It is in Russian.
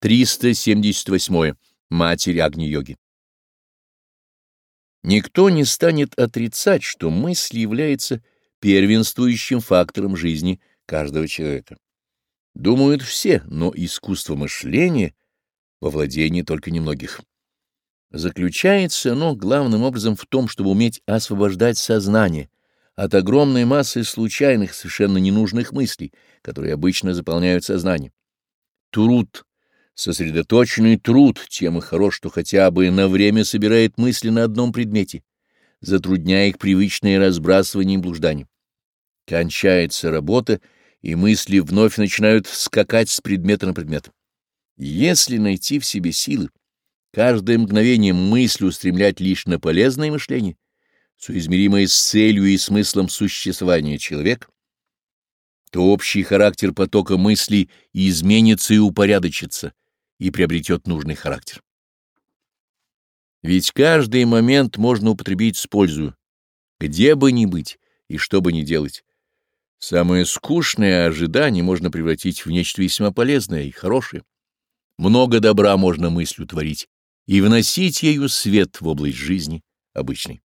378. Матерь Агни-йоги. Никто не станет отрицать, что мысль является первенствующим фактором жизни каждого человека. Думают все, но искусство мышления во владении только немногих. Заключается оно главным образом в том, чтобы уметь освобождать сознание от огромной массы случайных, совершенно ненужных мыслей, которые обычно заполняют сознание. Труд — Сосредоточенный труд, тем и хорош, что хотя бы на время собирает мысли на одном предмете, затрудняя их привычное разбрасывание и блуждание. Кончается работа, и мысли вновь начинают скакать с предмета на предмет. Если найти в себе силы, каждое мгновение мысли устремлять лишь на полезное мышление, соизмеримое с целью и смыслом существования человека, то общий характер потока мыслей изменится и упорядочится — и приобретет нужный характер. Ведь каждый момент можно употребить с пользу, где бы ни быть и что бы ни делать. Самое скучное ожидание можно превратить в нечто весьма полезное и хорошее. Много добра можно мыслью творить и вносить ею свет в область жизни обычной.